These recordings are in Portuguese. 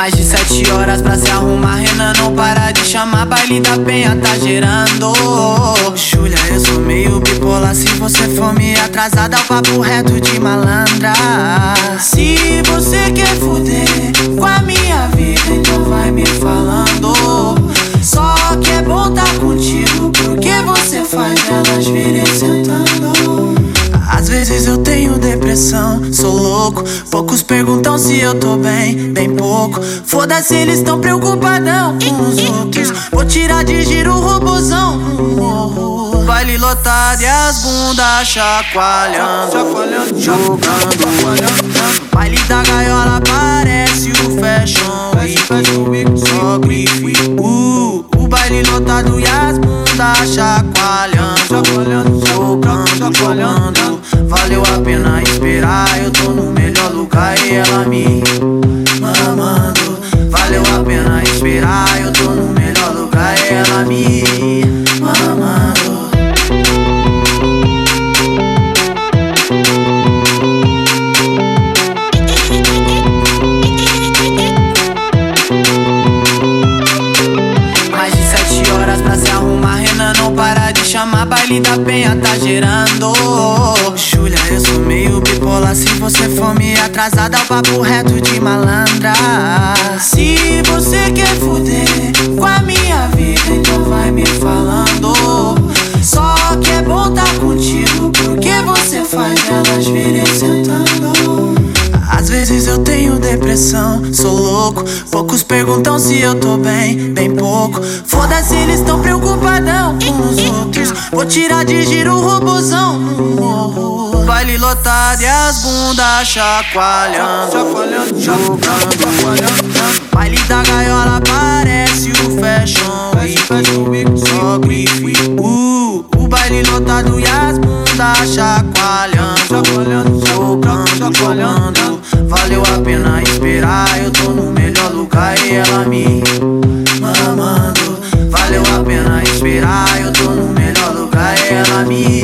Mais de sete horas pra se arrumar, Renan não para de chamar. Baile da penha tá gerando. Júlia, eu sou meio bipolar. Se você for me atrasada, o papo reto de malandra. Vezes eu tenho depressão, sou louco. Poucos perguntam se eu tô bem, bem pouco. Foda-se, eles tão preocupadão com os outros. Vou tirar de giro o robozão no morro. Baile lotado e as bundas chacoalhando, jogando. Baile da gaiola parece o fashion week, só grife. Uh, o baile lotado e as bundas chacoalhando, jogando, jogando. Valeu a pena esperar, eu tô no melhor lugar e ela me mamando. Valeu a pena esperar, eu tô no melhor lugar e ela me horas pra se arrumar, Renan não para de chamar. Baile da penha tá gerando. Júlia, eu sou meio bipolar. Se você for me atrasada, o papo reto de malandra. Se você quer fuder com a minha vida, então vai me falando. Só que é bom tá contigo, porque você faz elas virem tenho depressão, sou louco. Poucos perguntam se eu tô bem, bem pouco. Foda-se, eles tão preocupadão com os outros. Vou tirar de giro o robozão no morro. Baile lotado e as bundas chacoalhando, jogando. Baile da gaiola parece o fashion week, só grife. Uh, o baile lotado e as bundas chacoalhando, jogando, jogando. Valeu a pena esperar, eu tô no melhor lugar e ela me mamando. Valeu a pena esperar, eu tô no melhor lugar e ela me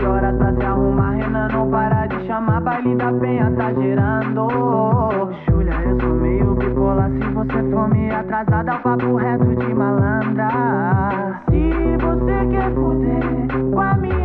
9 horas pra tá se arrumar, Renan não para de chamar, baile da penha tá gerando. Julia, eu sou meio bipolar, se você for me atrasada, papo reto de malandra. Se você quer fuder com a minha